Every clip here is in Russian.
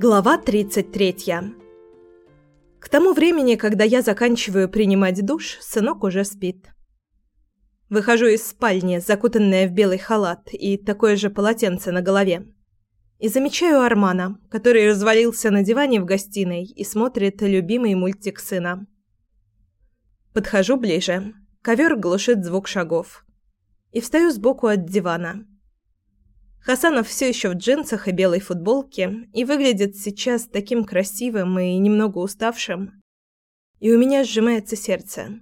Глава 33. К тому времени, когда я заканчиваю принимать душ, сынок уже спит. Выхожу из спальни, закутанная в белый халат и такое же полотенце на голове. И замечаю Армана, который развалился на диване в гостиной и смотрит любимый мультик сына. Подхожу ближе. Ковер глушит звук шагов. И встаю сбоку от дивана. Хасанов все еще в джинсах и белой футболке и выглядит сейчас таким красивым и немного уставшим. И у меня сжимается сердце.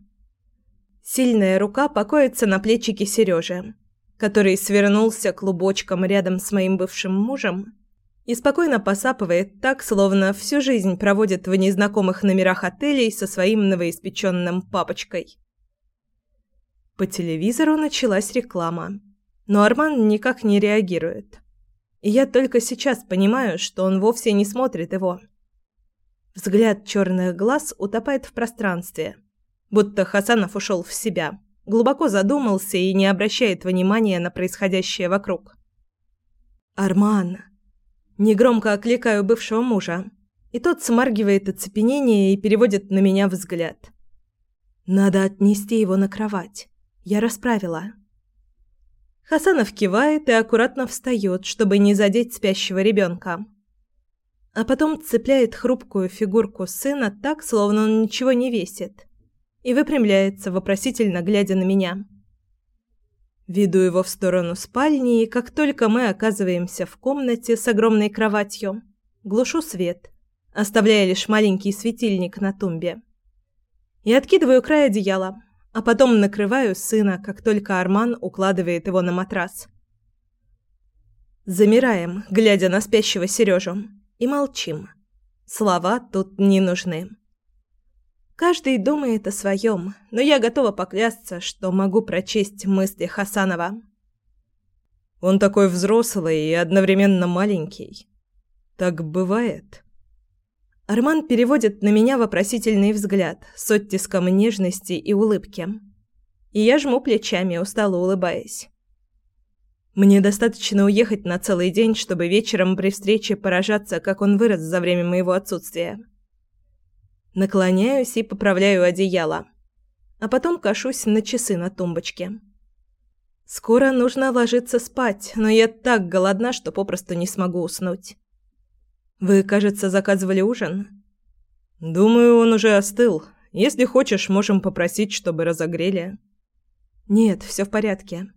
Сильная рука покоится на плечике Сережи, который свернулся клубочком рядом с моим бывшим мужем и спокойно посапывает так, словно всю жизнь проводит в незнакомых номерах отелей со своим новоиспеченным папочкой. По телевизору началась реклама но Арман никак не реагирует. И я только сейчас понимаю, что он вовсе не смотрит его. Взгляд черных глаз утопает в пространстве, будто Хасанов ушел в себя, глубоко задумался и не обращает внимания на происходящее вокруг. «Арман!» Негромко окликаю бывшего мужа, и тот смаргивает оцепенение и переводит на меня взгляд. «Надо отнести его на кровать. Я расправила». Хасанов кивает и аккуратно встает, чтобы не задеть спящего ребенка. А потом цепляет хрупкую фигурку сына так, словно он ничего не весит, и выпрямляется, вопросительно глядя на меня. Веду его в сторону спальни, и как только мы оказываемся в комнате с огромной кроватью, глушу свет, оставляя лишь маленький светильник на тумбе. И откидываю край одеяла, а потом накрываю сына, как только Арман укладывает его на матрас. Замираем, глядя на спящего Сережу, и молчим. Слова тут не нужны. Каждый думает о своем, но я готова поклясться, что могу прочесть мысли Хасанова. Он такой взрослый и одновременно маленький. Так бывает. Арман переводит на меня вопросительный взгляд с оттиском нежности и улыбки. И я жму плечами, устало улыбаясь. Мне достаточно уехать на целый день, чтобы вечером при встрече поражаться, как он вырос за время моего отсутствия. Наклоняюсь и поправляю одеяло, а потом кашусь на часы на тумбочке. Скоро нужно ложиться спать, но я так голодна, что попросту не смогу уснуть. Вы, кажется, заказывали ужин? Думаю, он уже остыл. Если хочешь, можем попросить, чтобы разогрели. Нет, все в порядке.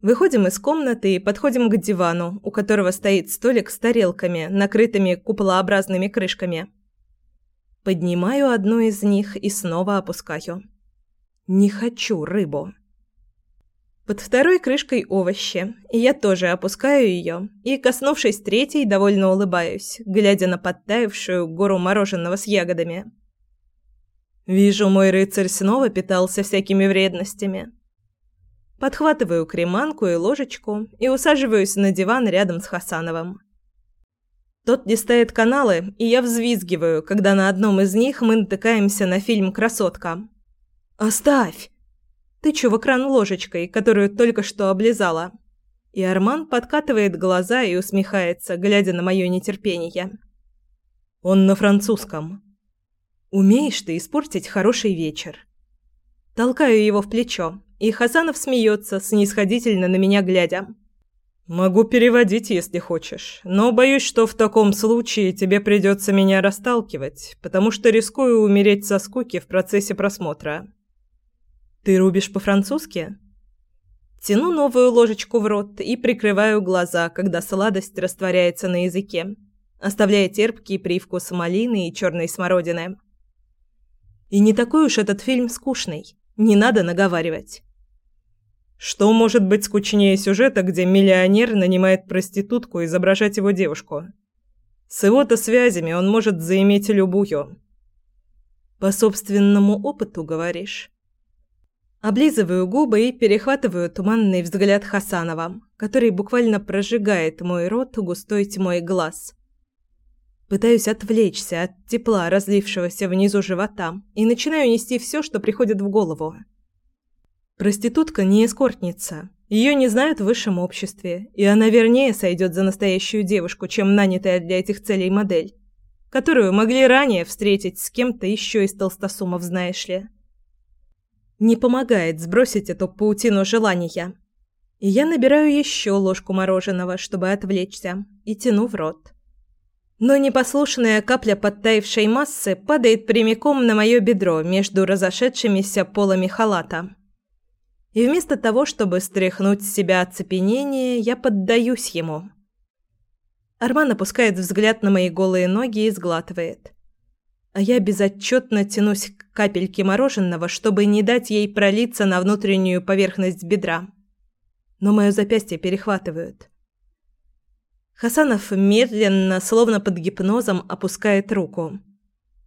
Выходим из комнаты и подходим к дивану, у которого стоит столик с тарелками, накрытыми куполообразными крышками. Поднимаю одну из них и снова опускаю. Не хочу рыбу. Под второй крышкой овощи, и я тоже опускаю ее, и, коснувшись третьей, довольно улыбаюсь, глядя на подтаявшую гору мороженого с ягодами. Вижу, мой рыцарь снова питался всякими вредностями. Подхватываю креманку и ложечку и усаживаюсь на диван рядом с Хасановым. Тот листает каналы, и я взвизгиваю, когда на одном из них мы натыкаемся на фильм «Красотка». «Оставь!» Тычу в экран ложечкой, которую только что облизала. И Арман подкатывает глаза и усмехается, глядя на мое нетерпение. Он на французском. «Умеешь ты испортить хороший вечер». Толкаю его в плечо, и Хасанов смеется, снисходительно на меня глядя. «Могу переводить, если хочешь, но боюсь, что в таком случае тебе придется меня расталкивать, потому что рискую умереть со скуки в процессе просмотра». «Ты рубишь по-французски?» Тяну новую ложечку в рот и прикрываю глаза, когда сладость растворяется на языке, оставляя терпкий привкус малины и черной смородины. И не такой уж этот фильм скучный, не надо наговаривать. Что может быть скучнее сюжета, где миллионер нанимает проститутку изображать его девушку? С его-то связями он может заиметь любую. По собственному опыту, говоришь? Облизываю губы и перехватываю туманный взгляд Хасанова, который буквально прожигает мой рот густой тьмой глаз. Пытаюсь отвлечься от тепла, разлившегося внизу живота, и начинаю нести все, что приходит в голову. Проститутка не эскортница, Ее не знают в высшем обществе, и она вернее сойдет за настоящую девушку, чем нанятая для этих целей модель, которую могли ранее встретить с кем-то еще из толстосумов, знаешь ли. Не помогает сбросить эту паутину желания. И я набираю еще ложку мороженого, чтобы отвлечься, и тяну в рот. Но непослушная капля подтаившей массы падает прямиком на мое бедро между разошедшимися полами халата. И вместо того, чтобы стряхнуть с себя оцепенение, я поддаюсь ему. Арман опускает взгляд на мои голые ноги и сглатывает. А я безотчетно тянусь к капельке мороженого, чтобы не дать ей пролиться на внутреннюю поверхность бедра. Но мое запястье перехватывают. Хасанов медленно, словно под гипнозом, опускает руку.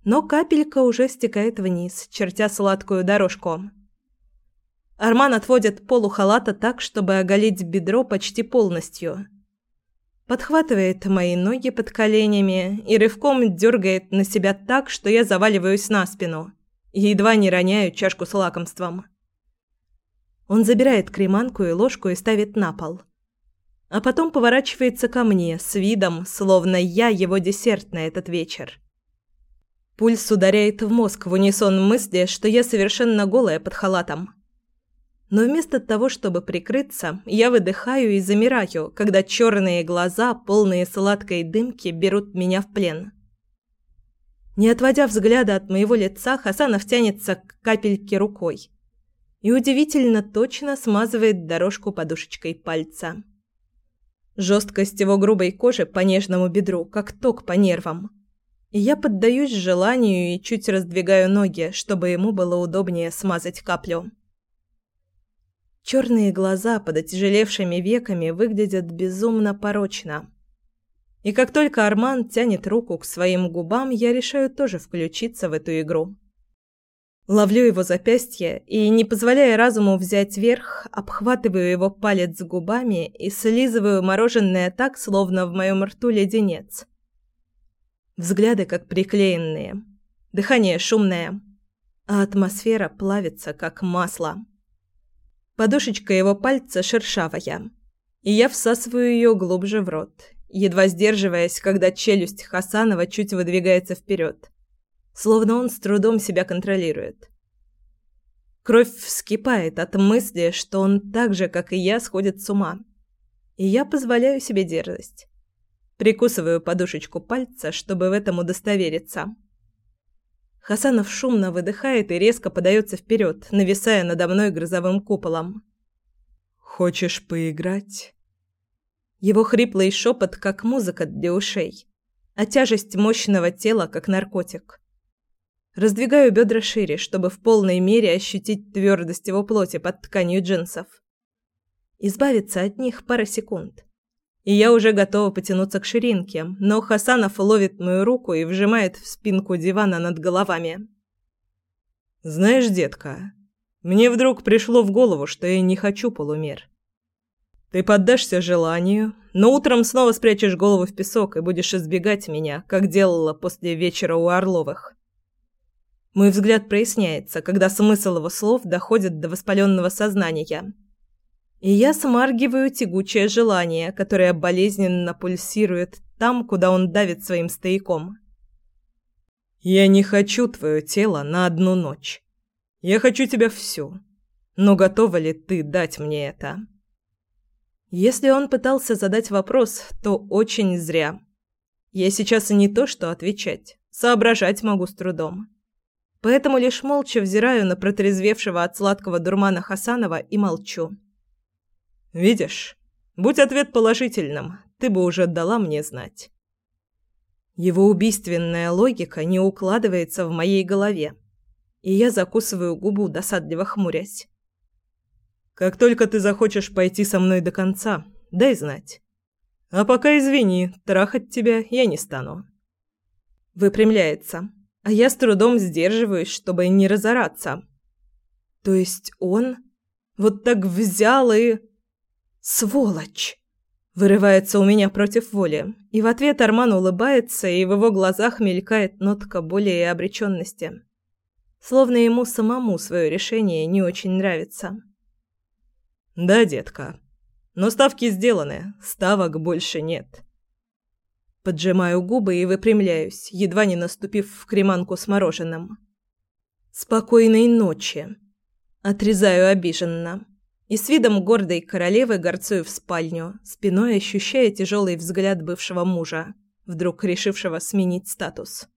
Но капелька уже стекает вниз, чертя сладкую дорожку. Арман отводит полу халата так, чтобы оголить бедро почти полностью. Подхватывает мои ноги под коленями и рывком дергает на себя так, что я заваливаюсь на спину и едва не роняю чашку с лакомством. Он забирает креманку и ложку и ставит на пол. А потом поворачивается ко мне с видом, словно я его десерт на этот вечер. Пульс ударяет в мозг в унисон мысли, что я совершенно голая под халатом. Но вместо того, чтобы прикрыться, я выдыхаю и замираю, когда черные глаза, полные сладкой дымки, берут меня в плен. Не отводя взгляда от моего лица, Хасанов тянется к капельке рукой и удивительно точно смазывает дорожку подушечкой пальца. Жесткость его грубой кожи по нежному бедру, как ток по нервам. И я поддаюсь желанию и чуть раздвигаю ноги, чтобы ему было удобнее смазать каплю. Черные глаза под отяжелевшими веками выглядят безумно порочно. И как только Арман тянет руку к своим губам, я решаю тоже включиться в эту игру. Ловлю его запястье и, не позволяя разуму взять верх, обхватываю его палец губами и слизываю мороженое так, словно в моем рту леденец. Взгляды как приклеенные, дыхание шумное, а атмосфера плавится как масло. Подушечка его пальца шершавая, и я всасываю ее глубже в рот, едва сдерживаясь, когда челюсть Хасанова чуть выдвигается вперед, словно он с трудом себя контролирует. Кровь вскипает от мысли, что он так же, как и я, сходит с ума. И я позволяю себе дерзость. Прикусываю подушечку пальца, чтобы в этом удостовериться. Хасанов шумно выдыхает и резко подается вперед, нависая надо мной грозовым куполом. «Хочешь поиграть?» Его хриплый шепот, как музыка для ушей, а тяжесть мощного тела, как наркотик. Раздвигаю бедра шире, чтобы в полной мере ощутить твердость его плоти под тканью джинсов. Избавиться от них пара секунд и я уже готова потянуться к ширинке, но Хасанов ловит мою руку и вжимает в спинку дивана над головами. «Знаешь, детка, мне вдруг пришло в голову, что я не хочу полумер. Ты поддашься желанию, но утром снова спрячешь голову в песок и будешь избегать меня, как делала после вечера у Орловых». Мой взгляд проясняется, когда смысл его слов доходит до воспаленного сознания – и я смаргиваю тягучее желание, которое болезненно пульсирует там, куда он давит своим стояком. «Я не хочу твое тело на одну ночь. Я хочу тебя всю. Но готова ли ты дать мне это?» Если он пытался задать вопрос, то очень зря. Я сейчас и не то что отвечать, соображать могу с трудом. Поэтому лишь молча взираю на протрезвевшего от сладкого дурмана Хасанова и молчу. Видишь? Будь ответ положительным, ты бы уже дала мне знать. Его убийственная логика не укладывается в моей голове, и я закусываю губу, досадливо хмурясь. Как только ты захочешь пойти со мной до конца, дай знать. А пока извини, трахать тебя я не стану. Выпрямляется, а я с трудом сдерживаюсь, чтобы не разораться. То есть он вот так взял и «Сволочь!» Вырывается у меня против воли, и в ответ Арман улыбается, и в его глазах мелькает нотка боли и обреченности. Словно ему самому свое решение не очень нравится. «Да, детка. Но ставки сделаны, ставок больше нет». Поджимаю губы и выпрямляюсь, едва не наступив в креманку с мороженым. «Спокойной ночи!» Отрезаю обиженно. И с видом гордой королевы горцую в спальню, спиной ощущая тяжелый взгляд бывшего мужа, вдруг решившего сменить статус.